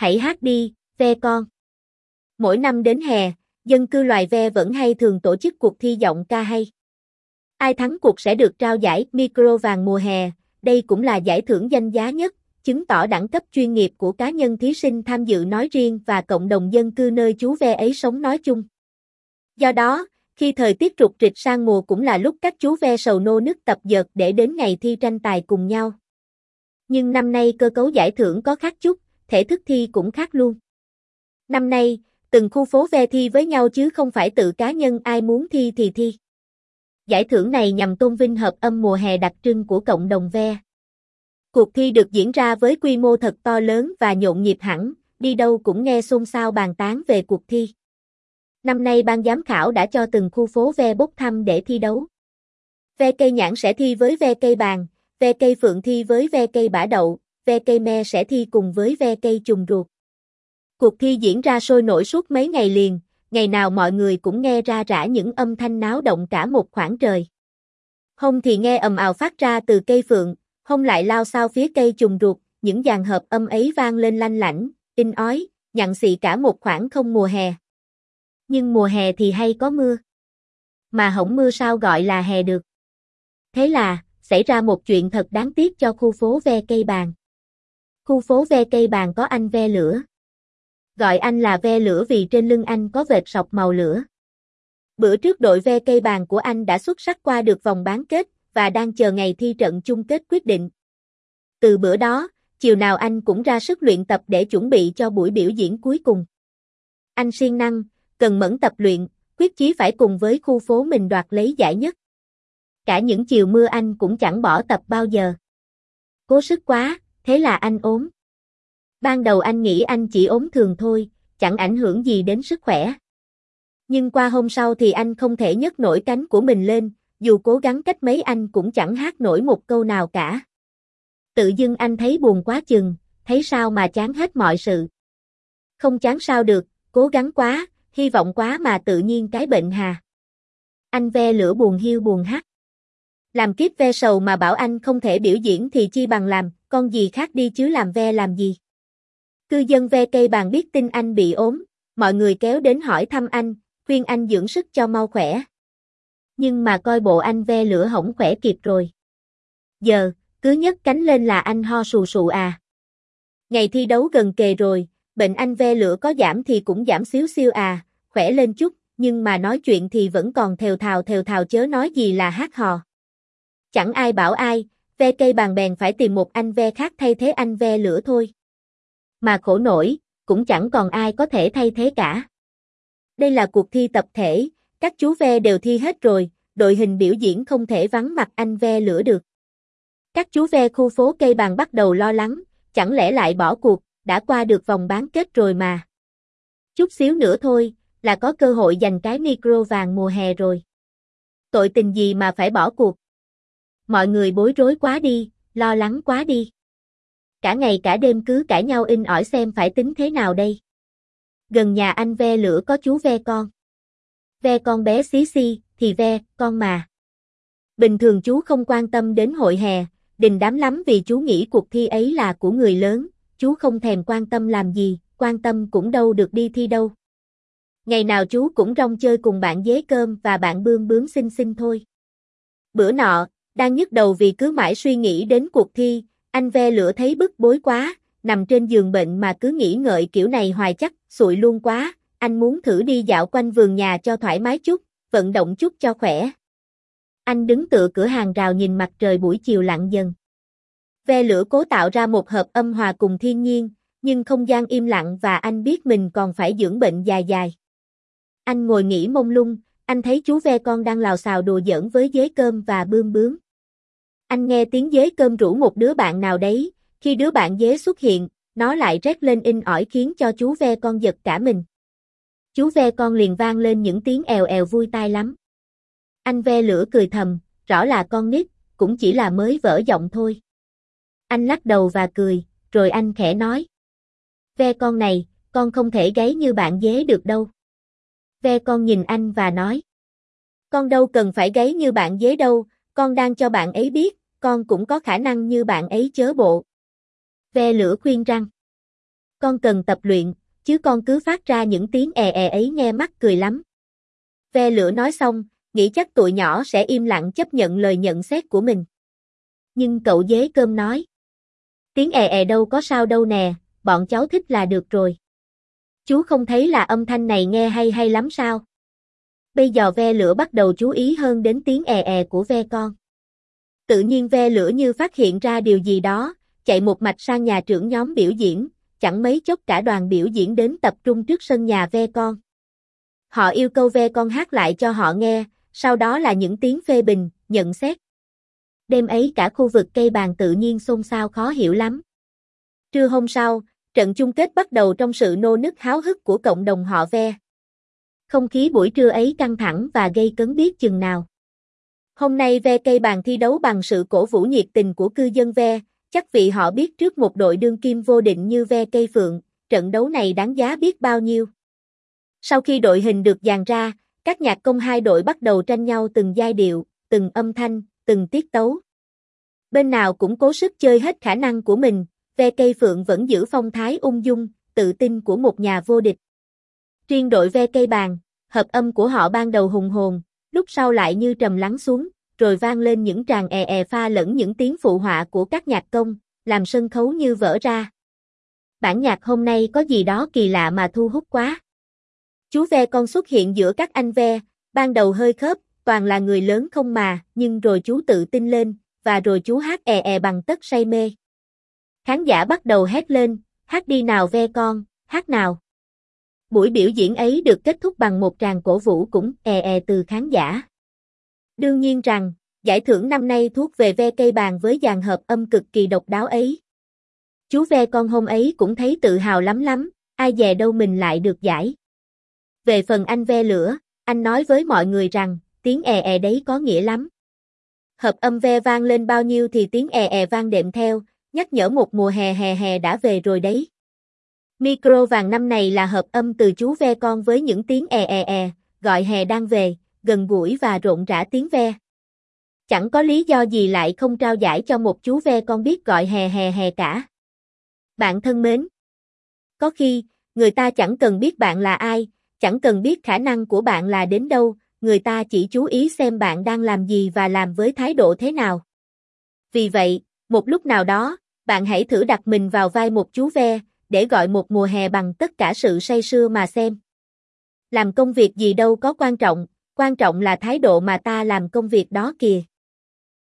hãy hát đi, ve con. Mỗi năm đến hè, dân cư loài ve vẫn hay thường tổ chức cuộc thi giọng ca hay. Ai thắng cuộc sẽ được trao giải micro vàng mùa hè, đây cũng là giải thưởng danh giá nhất, chứng tỏ đẳng cấp chuyên nghiệp của cá nhân thí sinh tham dự nói riêng và cộng đồng dân cư nơi chú ve ấy sống nói chung. Do đó, khi thời tiết trục trịch sang mùa cũng là lúc các chú ve sầu nô nức tập dượt để đến ngày thi tranh tài cùng nhau. Nhưng năm nay cơ cấu giải thưởng có khác chút, thể thức thi cũng khác luôn. Năm nay, từng khu phố ve thi với nhau chứ không phải tự cá nhân ai muốn thi thì thi. Giải thưởng này nhằm tôn vinh hợp âm mùa hè đặc trưng của cộng đồng ve. Cuộc thi được diễn ra với quy mô thật to lớn và nhộn nhịp hẳn, đi đâu cũng nghe xôn xao bàn tán về cuộc thi. Năm nay ban giám khảo đã cho từng khu phố ve bốc thăm để thi đấu. Ve cây nhãn sẽ thi với ve cây bàn, ve cây phượng thi với ve cây bả đậu, ve cây me sẽ thi cùng với ve cây trùng ruột. Cuộc thi diễn ra sôi nổi suốt mấy ngày liền, ngày nào mọi người cũng nghe ra rã những âm thanh náo động cả một khoảng trời. Hôm thì nghe ầm ào phát ra từ cây phượng, hôm lại lao sao phía cây trùng ruột, những dàn hợp âm ấy vang lên lanh lảnh, in ói, nhặn xị cả một khoảng không mùa hè. Nhưng mùa hè thì hay có mưa. Mà hổng mưa sao gọi là hè được. Thế là, xảy ra một chuyện thật đáng tiếc cho khu phố ve cây bàn. Khu phố ve cây bàn có anh ve lửa. Gọi anh là ve lửa vì trên lưng anh có vệt sọc màu lửa. Bữa trước đội ve cây bàn của anh đã xuất sắc qua được vòng bán kết và đang chờ ngày thi trận chung kết quyết định. Từ bữa đó, chiều nào anh cũng ra sức luyện tập để chuẩn bị cho buổi biểu diễn cuối cùng. Anh siêng năng, cần mẫn tập luyện, quyết chí phải cùng với khu phố mình đoạt lấy giải nhất. Cả những chiều mưa anh cũng chẳng bỏ tập bao giờ. Cố sức quá, thế là anh ốm. Ban đầu anh nghĩ anh chỉ ốm thường thôi, chẳng ảnh hưởng gì đến sức khỏe. Nhưng qua hôm sau thì anh không thể nhấc nổi cánh của mình lên, dù cố gắng cách mấy anh cũng chẳng hát nổi một câu nào cả. Tự dưng anh thấy buồn quá chừng, thấy sao mà chán hết mọi sự. Không chán sao được, cố gắng quá, hy vọng quá mà tự nhiên cái bệnh hà. Anh ve lửa buồn hiu buồn hát. Làm kiếp ve sầu mà bảo anh không thể biểu diễn thì chi bằng làm, con gì khác đi chứ làm ve làm gì. Cư dân ve cây bàn biết tin anh bị ốm, mọi người kéo đến hỏi thăm anh, khuyên anh dưỡng sức cho mau khỏe. Nhưng mà coi bộ anh ve lửa hỏng khỏe kịp rồi. Giờ, cứ nhấc cánh lên là anh ho sù sù à. Ngày thi đấu gần kề rồi, bệnh anh ve lửa có giảm thì cũng giảm xíu xíu à, khỏe lên chút, nhưng mà nói chuyện thì vẫn còn thều thào thều thào chớ nói gì là hát hò. Chẳng ai bảo ai, ve cây bàn bèn phải tìm một anh ve khác thay thế anh ve lửa thôi. Mà khổ nổi, cũng chẳng còn ai có thể thay thế cả. Đây là cuộc thi tập thể, các chú ve đều thi hết rồi, đội hình biểu diễn không thể vắng mặt anh ve lửa được. Các chú ve khu phố cây bàn bắt đầu lo lắng, chẳng lẽ lại bỏ cuộc, đã qua được vòng bán kết rồi mà. Chút xíu nữa thôi, là có cơ hội giành cái micro vàng mùa hè rồi. Tội tình gì mà phải bỏ cuộc. Mọi người bối rối quá đi, lo lắng quá đi. Cả ngày cả đêm cứ cãi nhau in ỏi xem phải tính thế nào đây. Gần nhà anh ve lửa có chú ve con. Ve con bé xí xi, thì ve, con mà. Bình thường chú không quan tâm đến hội hè, đình đám lắm vì chú nghĩ cuộc thi ấy là của người lớn, chú không thèm quan tâm làm gì, quan tâm cũng đâu được đi thi đâu. Ngày nào chú cũng rong chơi cùng bạn dế cơm và bạn bươm bướm xinh xinh thôi. Bữa nọ, đang nhức đầu vì cứ mãi suy nghĩ đến cuộc thi, anh ve lửa thấy bức bối quá, nằm trên giường bệnh mà cứ nghĩ ngợi kiểu này hoài chắc, sụi luôn quá, anh muốn thử đi dạo quanh vườn nhà cho thoải mái chút, vận động chút cho khỏe. Anh đứng tựa cửa hàng rào nhìn mặt trời buổi chiều lặng dần. Ve lửa cố tạo ra một hợp âm hòa cùng thiên nhiên, nhưng không gian im lặng và anh biết mình còn phải dưỡng bệnh dài dài. Anh ngồi nghỉ mông lung, anh thấy chú ve con đang lào xào đùa giỡn với dế cơm và bươm bướm. Anh nghe tiếng dế cơm rủ một đứa bạn nào đấy, khi đứa bạn dế xuất hiện, nó lại rét lên in ỏi khiến cho chú ve con giật cả mình. Chú ve con liền vang lên những tiếng èo èo vui tai lắm. Anh ve lửa cười thầm, rõ là con nít, cũng chỉ là mới vỡ giọng thôi. Anh lắc đầu và cười, rồi anh khẽ nói. Ve con này, con không thể gáy như bạn dế được đâu. Ve con nhìn anh và nói. Con đâu cần phải gáy như bạn dế đâu, con đang cho bạn ấy biết, con cũng có khả năng như bạn ấy chớ bộ. Ve lửa khuyên răng. con cần tập luyện, chứ con cứ phát ra những tiếng è è ấy nghe mắc cười lắm. Ve lửa nói xong, nghĩ chắc tụi nhỏ sẽ im lặng chấp nhận lời nhận xét của mình. Nhưng cậu dế cơm nói. Tiếng è è đâu có sao đâu nè, bọn cháu thích là được rồi. Chú không thấy là âm thanh này nghe hay hay lắm sao? Bây giờ ve lửa bắt đầu chú ý hơn đến tiếng è è của ve con. Tự nhiên ve lửa như phát hiện ra điều gì đó, chạy một mạch sang nhà trưởng nhóm biểu diễn, chẳng mấy chốc cả đoàn biểu diễn đến tập trung trước sân nhà ve con. Họ yêu cầu ve con hát lại cho họ nghe, sau đó là những tiếng phê bình, nhận xét. Đêm ấy cả khu vực cây bàn tự nhiên xôn xao khó hiểu lắm. Trưa hôm sau, trận chung kết bắt đầu trong sự nô nức háo hức của cộng đồng họ ve. Không khí buổi trưa ấy căng thẳng và gây cấn biết chừng nào. Hôm nay ve cây bàn thi đấu bằng sự cổ vũ nhiệt tình của cư dân ve, chắc vì họ biết trước một đội đương kim vô định như ve cây phượng, trận đấu này đáng giá biết bao nhiêu. Sau khi đội hình được dàn ra, các nhạc công hai đội bắt đầu tranh nhau từng giai điệu, từng âm thanh, từng tiết tấu. Bên nào cũng cố sức chơi hết khả năng của mình, ve cây phượng vẫn giữ phong thái ung dung, tự tin của một nhà vô địch. Riêng đội ve cây bàn, hợp âm của họ ban đầu hùng hồn, lúc sau lại như trầm lắng xuống, rồi vang lên những tràng è è pha lẫn những tiếng phụ họa của các nhạc công, làm sân khấu như vỡ ra. Bản nhạc hôm nay có gì đó kỳ lạ mà thu hút quá. Chú ve con xuất hiện giữa các anh ve, ban đầu hơi khớp, toàn là người lớn không mà, nhưng rồi chú tự tin lên, và rồi chú hát è è bằng tất say mê. Khán giả bắt đầu hét lên, hát đi nào ve con, hát nào. Buổi biểu diễn ấy được kết thúc bằng một tràng cổ vũ cũng è è từ khán giả. Đương nhiên rằng, giải thưởng năm nay thuốc về ve cây bàn với dàn hợp âm cực kỳ độc đáo ấy. Chú ve con hôm ấy cũng thấy tự hào lắm lắm, ai dè đâu mình lại được giải. Về phần anh ve lửa, anh nói với mọi người rằng, tiếng è è đấy có nghĩa lắm. Hợp âm ve vang lên bao nhiêu thì tiếng è è vang đệm theo, nhắc nhở một mùa hè hè hè đã về rồi đấy. Micro vàng năm này là hợp âm từ chú ve con với những tiếng e e e gọi hè đang về, gần gũi và rộn rã tiếng ve. Chẳng có lý do gì lại không trao giải cho một chú ve con biết gọi hè hè hè cả. Bạn thân mến! Có khi, người ta chẳng cần biết bạn là ai, chẳng cần biết khả năng của bạn là đến đâu, người ta chỉ chú ý xem bạn đang làm gì và làm với thái độ thế nào. Vì vậy, một lúc nào đó, bạn hãy thử đặt mình vào vai một chú ve, để gọi một mùa hè bằng tất cả sự say sưa mà xem. Làm công việc gì đâu có quan trọng, quan trọng là thái độ mà ta làm công việc đó kìa.